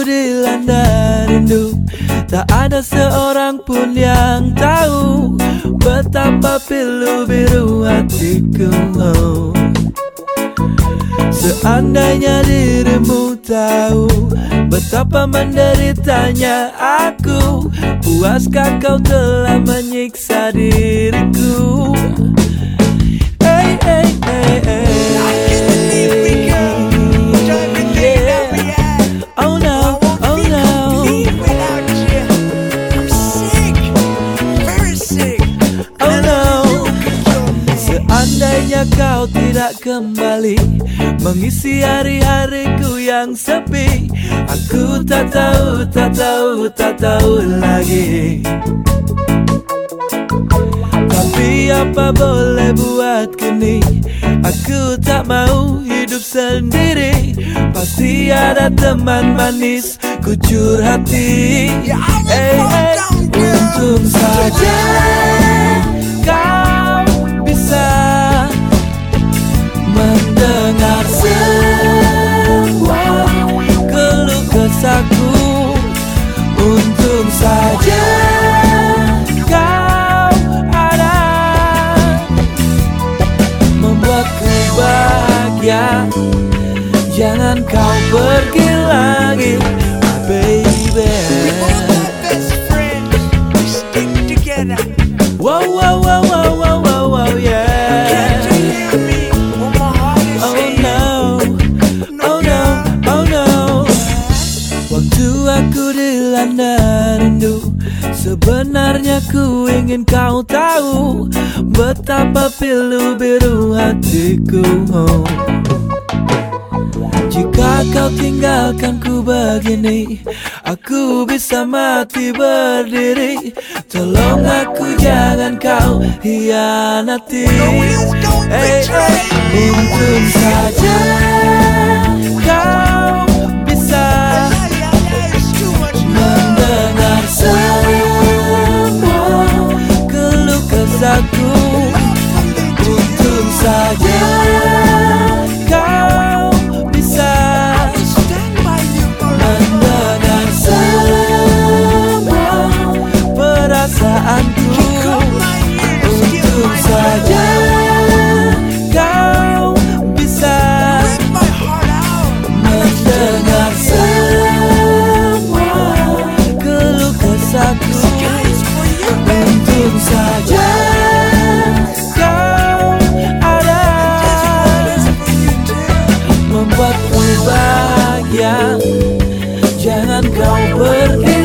aku dilanda rindu Tak ada seorang pun yang tahu Betapa pilu biru hatiku oh. Seandainya dirimu tahu Betapa menderitanya aku Puaskah kau telah menyiksa diriku Seandainya kau tidak kembali Mengisi hari-hariku yang sepi. Aku tak tahu, tak tahu, tak tahu lagi. Tapi apa boleh buat kini? Aku tak mau hidup sendiri. Pasti ada teman manis Kucur hati hey, hey. Untung saja Jangan kau pergi lagi my Baby. Wow wow wow wow wow wow wow yeah. Oh no. Oh no. Oh no. Waktu aku dilanda rindu Sebenarnya ku ingin kau tahu Betapa pilu biru hatiku. oh. Jika kau tinggalkan ku begini Aku bisa mati berdiri. Tolong aku jangan kau hianati. Eh, eh, hey, Untung saja kau bisa Mendengar semua keluh kesaku Untung saja kau pergi